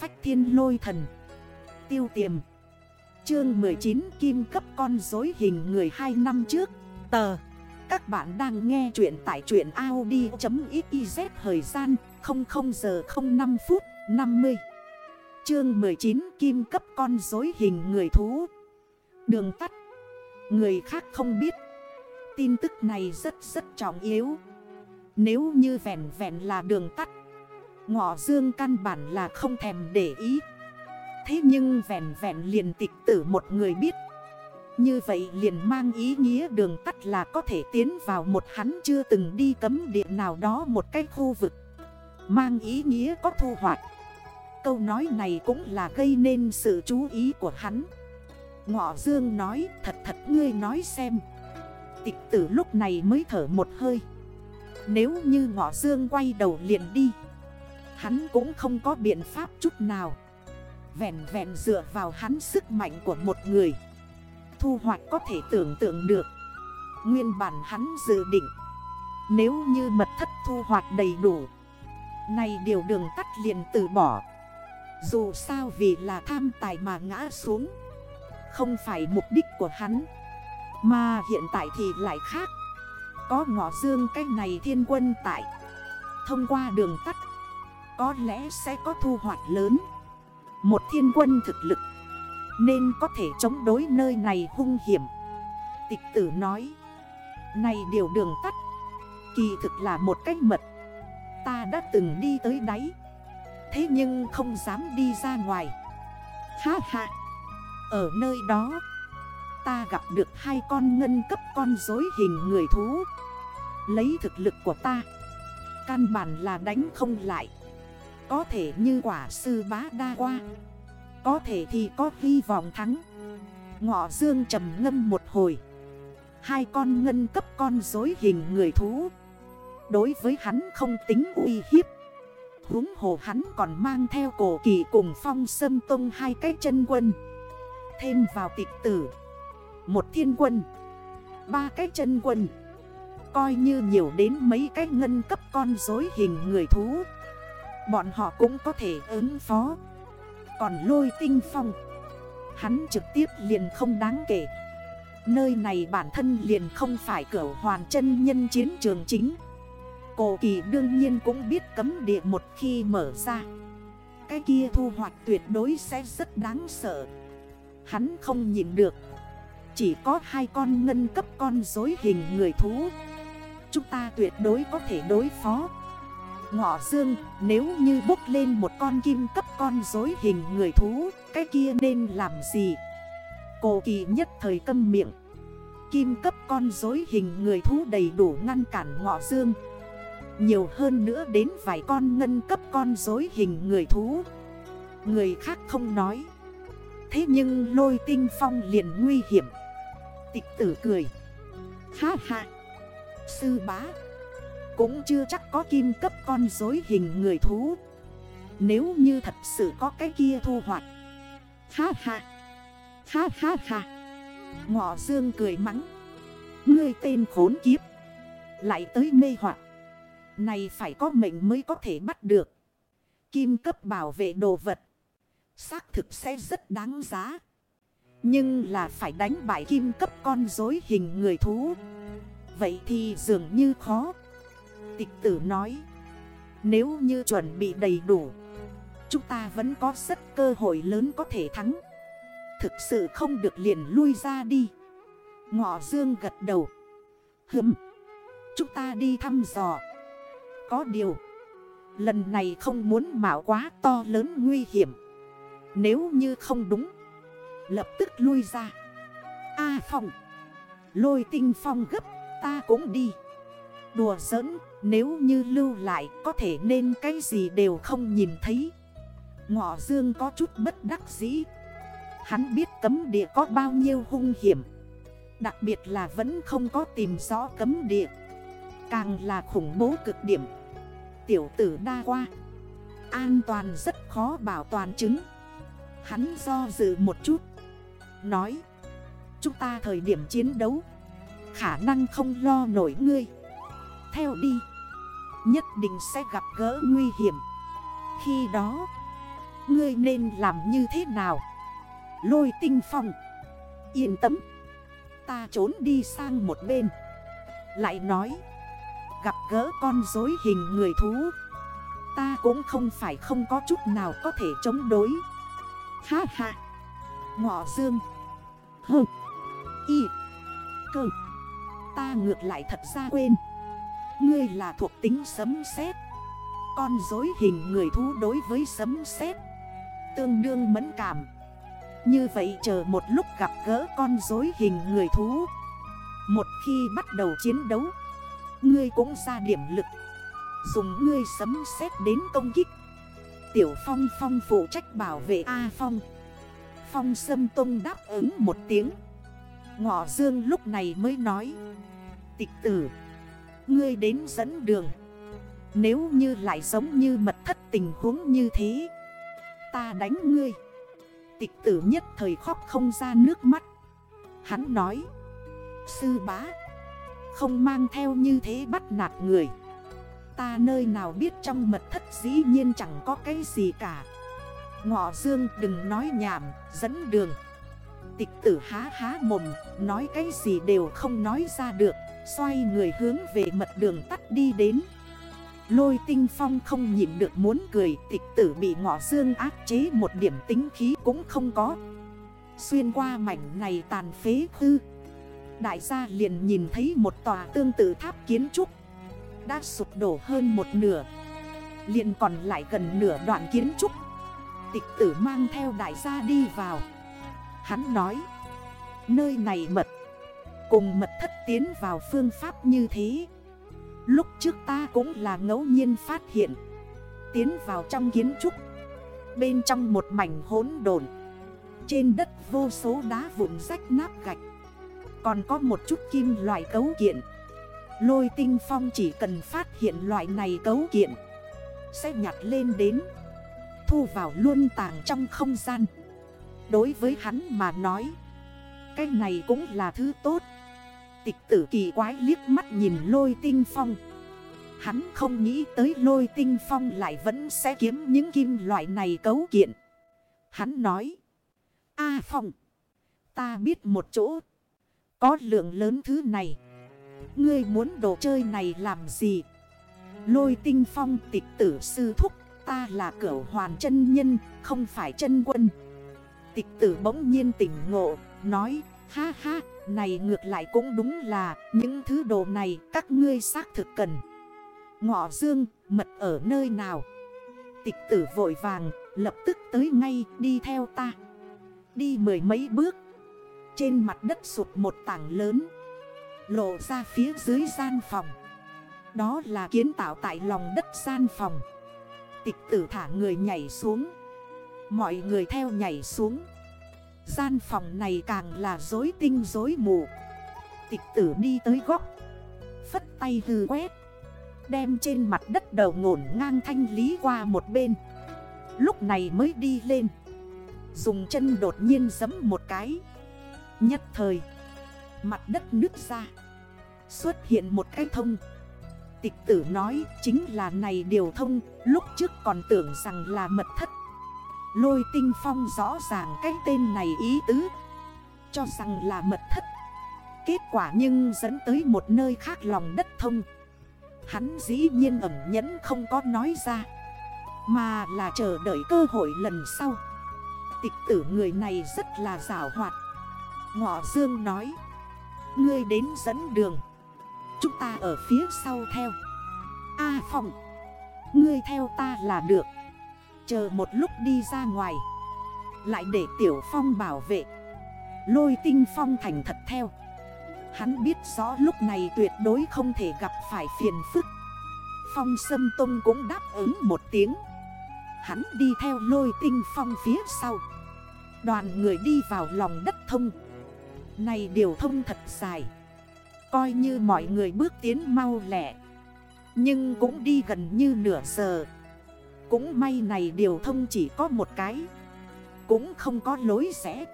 phách thiên lôi thần. Tiêu tiềm. Chương 19 Kim cấp con dối hình người 2 năm trước. Tờ. Các bạn đang nghe chuyện tại truyện Audi.xyz Thời gian 00 giờ 05 phút 50 Chương 19 Kim cấp con dối hình người thú. Đường tắt. Người khác không biết. Tin tức này rất rất trọng yếu. Nếu như vẹn vẹn là đường tắt Ngọ dương căn bản là không thèm để ý. Thế nhưng vẹn vẹn liền tịch tử một người biết. Như vậy liền mang ý nghĩa đường tắt là có thể tiến vào một hắn chưa từng đi cấm địa nào đó một cái khu vực. Mang ý nghĩa có thu hoạch. Câu nói này cũng là gây nên sự chú ý của hắn. Ngọ Dương nói, thật thật ngươi nói xem. Tịch tử lúc này mới thở một hơi. Nếu như Ngọ Dương quay đầu liền đi Hắn cũng không có biện pháp chút nào. Vẹn vẹn dựa vào hắn sức mạnh của một người. Thu hoạch có thể tưởng tượng được. Nguyên bản hắn dự định, Nếu như mật thất thu hoạch đầy đủ Này điều đường tắt liền từ bỏ. Dù sao vì là tham tài mà ngã xuống, Không phải mục đích của hắn, Mà hiện tại thì lại khác. Có ngõ dương cái này thiên quân tại, Thông qua đường tắt có lẽ sẽ có thu hoạch lớn. Một thiên quân thực lực, Nên có thể chống đối nơi này hung hiểm. Tịch tử nói, Này điều đường tắt, Kỳ thực là một cách mật. Ta đã từng đi tới đáy, Thế nhưng không dám đi ra ngoài. Ha ha, Ở nơi đó, Ta gặp được hai con ngân cấp con dối hình người thú. Lấy thực lực của ta, Căn bản là đánh không lại. Có thể như quả sư bá đa qua. Có thể thì có hy vọng thắng. Ngọ dương trầm ngâm một hồi. Hai con ngân cấp con dối hình người thú. Đối với hắn không tính uy hiếp. Húng hồ hắn còn mang theo cổ kỳ cùng phong sâm tông hai cái chân quân. Thêm vào tịch tử. Một thiên quân. Ba cái chân quân. Coi như nhiều đến mấy cái ngân cấp con dối hình người thú. Bọn họ cũng có thể ứng phó. Còn lôi tinh phong, Hắn trực tiếp liền không đáng kể. Nơi này bản thân liền không phải cửa hoàn chân nhân chiến trường chính. Cổ kỳ đương nhiên cũng biết cấm địa một khi mở ra. Cái kia thu hoạch tuyệt đối sẽ rất đáng sợ. Hắn không nhìn được. Chỉ có hai con ngân cấp con dối hình người thú. Chúng ta tuyệt đối có thể đối phó. Ngọ dương, nếu như bốc lên một con kim cấp con dối hình người thú, Cái kia nên làm gì? Cổ kỳ nhất thời câm miệng. Kim cấp con dối hình người thú đầy đủ ngăn cản ngọ dương. Nhiều hơn nữa đến vài con ngân cấp con dối hình người thú. Người khác không nói. Thế nhưng lôi tinh phong liền nguy hiểm. Tịch tử cười. Ha ha. Sư bá. Cũng chưa chắc có kim cấp con dối hình người thú. Nếu như thật sự có cái kia thu hoạch. Ha ha. Ha ha ha. Ngọ dương cười mắng. Ngươi tên khốn kiếp. Lại tới mê hoặc. Này phải có mệnh mới có thể bắt được. Kim cấp bảo vệ đồ vật. Xác thực sẽ rất đáng giá. Nhưng là phải đánh bại kim cấp con dối hình người thú. Vậy thì dường như khó. Tịch tử nói. Nếu như chuẩn bị đầy đủ Chúng ta vẫn có rất cơ hội lớn có thể thắng. Thực sự không được liền lui ra đi. Ngọ dương gật đầu. Hừm Chúng ta đi thăm dò. Có điều Lần này không muốn mạo quá to lớn nguy hiểm. Nếu như không đúng Lập tức lui ra. A à, phòng Lôi tinh phong gấp Ta cũng đi. Đùa giỡn. Nếu như lưu lại, Có thể nên cái gì đều không nhìn thấy. Ngọ dương có chút bất đắc dĩ. Hắn biết cấm địa có bao nhiêu hung hiểm. Đặc biệt là vẫn không có tìm rõ cấm địa. Càng là khủng bố cực điểm. Tiểu tử đa qua. An toàn rất khó bảo toàn chứng. Hắn do dự một chút. Nói, Chúng ta thời điểm chiến đấu, Khả năng không lo nổi ngươi. Theo đi. Nhất định sẽ gặp gỡ nguy hiểm. Khi đó, Ngươi nên làm như thế nào? Lôi tinh phong. Yên tâm. Ta trốn đi sang một bên. Lại nói, Gặp gỡ con dối hình người thú. Ta cũng không phải không có chút nào có thể chống đối. Ha ha. Ngọ dương. Hừ. Y. Cơ. Ta ngược lại thật ra quên. Ngươi là thuộc tính sấm sét. Con dối hình người thú đối với sấm sét. Tương đương mẫn cảm. Như vậy chờ một lúc gặp gỡ con dối hình người thú. Một khi bắt đầu chiến đấu, Ngươi cũng ra điểm lực. Dùng ngươi sấm sét đến công kích. Tiểu Phong Phong phụ trách bảo vệ A Phong. Phong Sâm Tông đáp ứng một tiếng. Ngọ Dương lúc này mới nói, Tịch tử Ngươi đến dẫn đường. Nếu như lại giống như mật thất tình huống như thế, Ta đánh ngươi. Tịch tử nhất thời khóc không ra nước mắt. Hắn nói, Sư bá, Không mang theo như thế bắt nạt người. Ta nơi nào biết trong mật thất dĩ nhiên chẳng có cái gì cả. Ngọ dương, đừng nói nhảm, Dẫn đường. Tịch tử há há mồm, Nói cái gì đều không nói ra được. Xoay người hướng về mật đường tắt đi đến. Lôi tinh phong không nhịn được muốn cười, Tịch tử bị ngọ dương áp chế một điểm tính khí cũng không có. Xuyên qua mảnh này tàn phế hư, Đại gia liền nhìn thấy một tòa tương tự tháp kiến trúc. Đã sụp đổ hơn một nửa, liền còn lại gần nửa đoạn kiến trúc. Tịch tử mang theo đại gia đi vào. Hắn nói, Nơi này mật Cùng mật thất tiến vào phương pháp như thế. Lúc trước ta cũng là ngẫu nhiên phát hiện, Tiến vào trong kiến trúc, Bên trong một mảnh hốn đồn Trên đất vô số đá vụn rách nát gạch, Còn có một chút kim loại cấu kiện. Lôi tinh phong chỉ cần phát hiện loại này cấu kiện, Sẽ nhặt lên đến, Thu vào luôn tàng trong không gian. Đối với hắn mà nói, Cái này cũng là thứ tốt. Tịch tử kỳ quái liếc mắt nhìn lôi tinh phong. Hắn không nghĩ tới lôi tinh phong lại vẫn sẽ kiếm những kim loại này cấu kiện. Hắn nói, A phong, Ta biết một chỗ. Có lượng lớn thứ này. Ngươi muốn đồ chơi này làm gì? Lôi tinh phong tịch tử sư thúc, Ta là cửa hoàn chân nhân, Không phải chân quân. Tịch tử bỗng nhiên tỉnh ngộ, Nói ha ha, này ngược lại cũng đúng là Những thứ đồ này các ngươi xác thực cần. Ngọ dương, mật ở nơi nào? Tịch tử vội vàng, Lập tức tới ngay, đi theo ta. Đi mười mấy bước. Trên mặt đất sụt một tảng lớn. Lộ ra phía dưới gian phòng. Đó là kiến tạo tại lòng đất gian phòng. Tịch tử thả người nhảy xuống. Mọi người theo nhảy xuống. Gian phòng này càng là dối tinh dối mù. Tịch tử đi tới góc. Phất tay hư quét. Đem trên mặt đất đầu ngổn ngang thanh lý qua một bên. Lúc này mới đi lên. Dùng chân đột nhiên giấm một cái. Nhất thời, Mặt đất nước ra. Xuất hiện một cái thông. Tịch tử nói chính là này điều thông. Lúc trước còn tưởng rằng là mật thất. Lôi tinh phong rõ ràng cái tên này ý tứ. Cho rằng là mật thất. Kết quả nhưng dẫn tới một nơi khác lòng đất thông. Hắn dĩ nhiên ẩm nhẫn không có nói ra. Mà là chờ đợi cơ hội lần sau. Tịch tử người này rất là rào hoạt. Ngọ Dương nói Ngươi đến dẫn đường. Chúng ta ở phía sau theo. A à, Phong Ngươi theo ta là được. Chờ một lúc đi ra ngoài. Lại để Tiểu Phong bảo vệ. Lôi tinh Phong thành thật theo. Hắn biết rõ lúc này tuyệt đối không thể gặp phải phiền phức. Phong Sâm Tông cũng đáp ứng một tiếng. Hắn đi theo lôi tinh phong phía sau. Đoàn người đi vào lòng đất thông. Này điều thông thật dài. Coi như mọi người bước tiến mau lẻ Nhưng cũng đi gần như nửa giờ. Cũng may này điều thông chỉ có một cái. Cũng không có lối rẽ.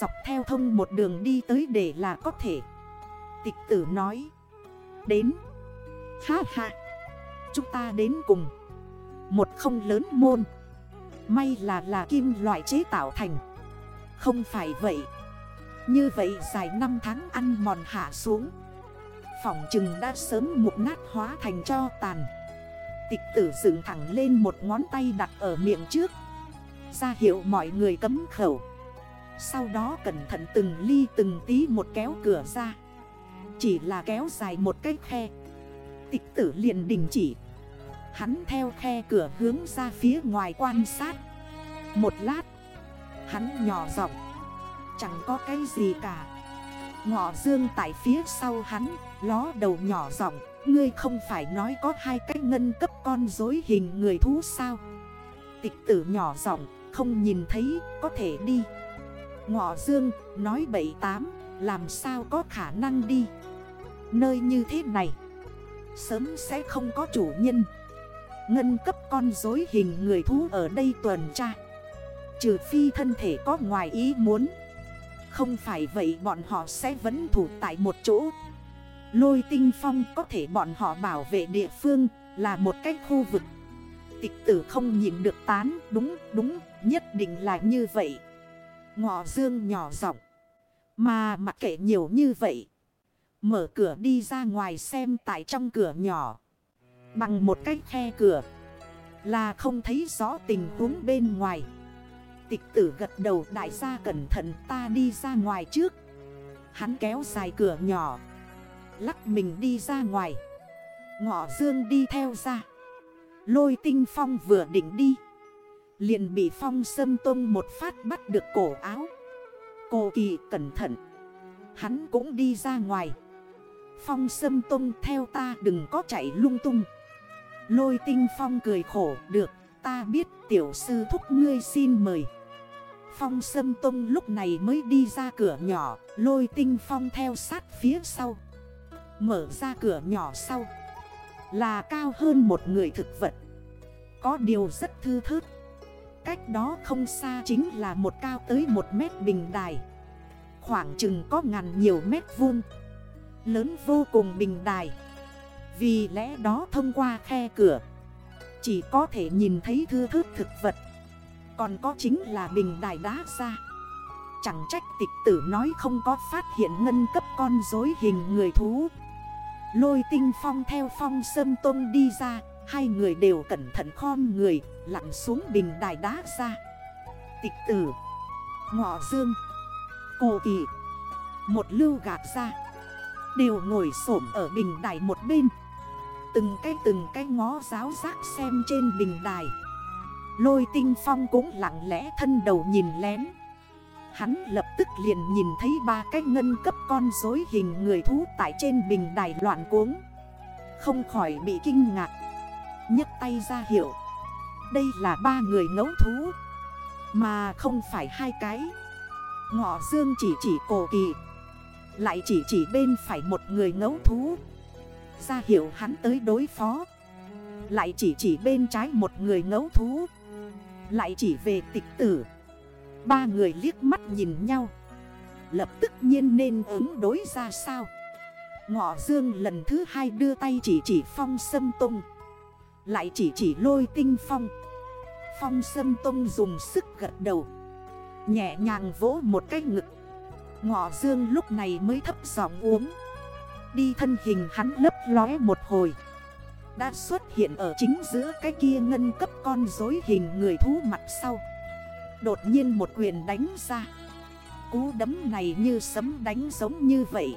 Dọc theo thông một đường đi tới để là có thể. Tịch tử nói. Đến. Ha ha. Chúng ta đến cùng. Một không lớn môn. May là là kim loại chế tạo thành. Không phải vậy. Như vậy dài 5 tháng ăn mòn hạ xuống. Phỏng chừng đã sớm mục nát hóa thành cho tàn. Tịch tử dựng thẳng lên một ngón tay đặt ở miệng trước. Ra hiệu mọi người cấm khẩu. Sau đó cẩn thận từng ly từng tí một kéo cửa ra. Chỉ là kéo dài một cái khe. Tịch tử liền đình chỉ. Hắn theo khe cửa hướng ra phía ngoài quan sát. Một lát, Hắn nhỏ giọng. Chẳng có cái gì cả. Ngọ dương tại phía sau hắn, Ló đầu nhỏ giọng. Ngươi không phải nói có hai cách ngân cấp con dối hình người thú sao? Tịch tử nhỏ giọng, không nhìn thấy, có thể đi. Ngọ dương, nói bảy tám, làm sao có khả năng đi? Nơi như thế này, Sớm sẽ không có chủ nhân. Ngân cấp con dối hình người thú ở đây tuần tra. Trừ phi thân thể có ngoài ý muốn. Không phải vậy bọn họ sẽ vẫn thủ tại một chỗ. Lôi tinh phong có thể bọn họ bảo vệ địa phương Là một cách khu vực. Tịch tử không nhìn được tán, Đúng đúng, nhất định là như vậy. Ngọ dương nhỏ giọng. Mà mặc kệ nhiều như vậy. Mở cửa đi ra ngoài xem tại trong cửa nhỏ. Bằng một cách khe cửa. Là không thấy rõ tình huống bên ngoài. Tịch tử gật đầu, đại gia cẩn thận, ta đi ra ngoài trước. Hắn kéo dài cửa nhỏ. Lắc mình đi ra ngoài. Ngọ dương đi theo ra. Lôi tinh phong vừa định đi. Liền bị phong sâm tông một phát bắt được cổ áo. Cô kỳ cẩn thận. Hắn cũng đi ra ngoài. Phong sâm tông theo ta đừng có chạy lung tung. Lôi tinh phong cười khổ, được, Ta biết tiểu sư thúc ngươi xin mời. Phong sâm tông lúc này mới đi ra cửa nhỏ, Lôi tinh phong theo sát phía sau. Mở ra cửa nhỏ sau. Là cao hơn một người thực vật. Có điều rất thư thớt. Cách đó không xa chính là một cao tới một mét bình đài. Khoảng chừng có ngàn nhiều mét vuông. Lớn vô cùng bình đài. Vì lẽ đó thông qua khe cửa, Chỉ có thể nhìn thấy thư thức thực vật. Còn có chính là bình đài đá ra. Chẳng trách tịch tử nói không có phát hiện ngân cấp con dối hình người thú. Lôi tinh phong theo phong sâm tôn đi ra, Hai người đều cẩn thận khom người, Lặn xuống bình đài đá ra. Tịch tử, Ngọ dương, Cô kỳ, Một lưu gạt ra. Đều ngồi xổm ở bình đài một bên. Từng cái từng cái ngó giáo giác xem trên bình đài. Lôi tinh phong cũng lặng lẽ thân đầu nhìn lén. Hắn lập tức liền nhìn thấy ba cái ngân cấp con dối hình người thú tại trên bình đài loạn cuống. Không khỏi bị kinh ngạc. Nhấc tay ra hiệu. Đây là ba người ngấu thú. Mà không phải hai cái. Ngọ dương chỉ chỉ cổ kỳ. Lại chỉ chỉ bên phải một người ngấu thú. Ra hiệu hắn tới đối phó. Lại chỉ chỉ bên trái một người ngấu thú. Lại chỉ về tịch tử. Ba người liếc mắt nhìn nhau. Lập tức nhiên nên ứng đối ra sao. Ngọ dương lần thứ hai đưa tay chỉ chỉ phong sâm tung lại chỉ chỉ lôi tinh phong. Phong sâm tung dùng sức gật đầu. Nhẹ nhàng vỗ một cái ngực. Ngọ dương lúc này mới thấp giọng uống. Đi thân hình hắn lấp lóe một hồi. Đã xuất hiện ở chính giữa cái kia ngân cấp con dối hình người thú mặt sau. Đột nhiên một quyền đánh ra. Cú đấm này như sấm đánh giống như vậy.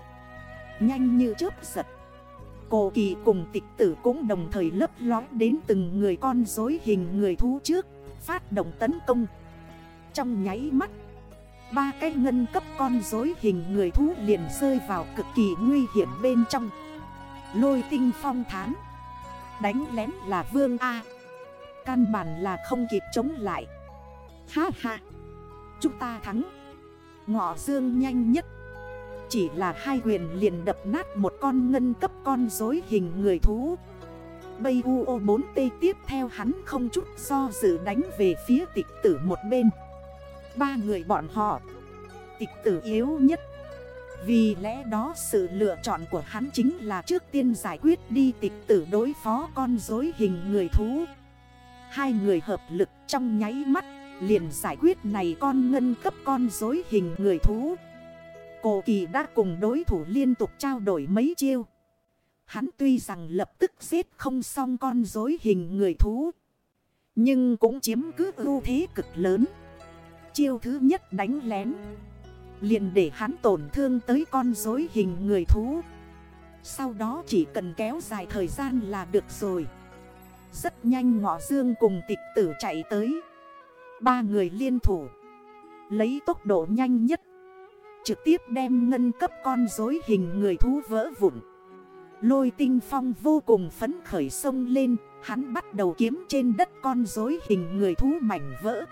Nhanh như chớp giật. Cổ kỳ cùng tịch tử cũng đồng thời lấp lói đến từng người con dối hình người thú trước, Phát động tấn công. Trong nháy mắt, Ba cái ngân cấp con dối hình người thú liền rơi vào cực kỳ nguy hiểm bên trong. Lôi tinh phong thán. Đánh lén là vương A. Căn bản là không kịp chống lại. Ha ha. Chúng ta thắng. Ngọ dương nhanh nhất. Chỉ là hai quyền liền đập nát một con ngân cấp con dối hình người thú. Bây UO4T tiếp theo hắn không chút do dự đánh về phía tịch tử một bên. Ba người bọn họ. Tịch tử yếu nhất. Vì lẽ đó sự lựa chọn của hắn chính là trước tiên giải quyết đi tịch tử đối phó con dối hình người thú. Hai người hợp lực Trong nháy mắt liền giải quyết này con ngân cấp con dối hình người thú. Cổ kỳ đã cùng đối thủ liên tục trao đổi mấy chiêu. Hắn tuy rằng lập tức giết không xong con dối hình người thú, Nhưng cũng chiếm cứ ưu thế cực lớn. Chiêu thứ nhất đánh lén, liền để hắn tổn thương tới con dối hình người thú. Sau đó chỉ cần kéo dài thời gian là được rồi. Rất nhanh ngọ dương cùng tịch tử chạy tới. Ba người liên thủ. Lấy tốc độ nhanh nhất. Trực tiếp đem ngân cấp con dối hình người thú vỡ vụn. Lôi tinh phong vô cùng phấn khởi sông lên. Hắn bắt đầu kiếm trên đất con dối hình người thú mảnh vỡ.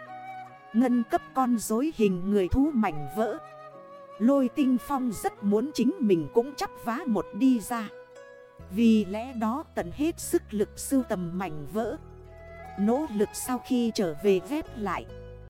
Ngân cấp con dối hình người thú mảnh vỡ. Lôi tinh phong rất muốn chính mình cũng chắp vá một đi ra. Vì lẽ đó tận hết sức lực sưu tầm mảnh vỡ. Nỗ lực sau khi trở về ghép lại.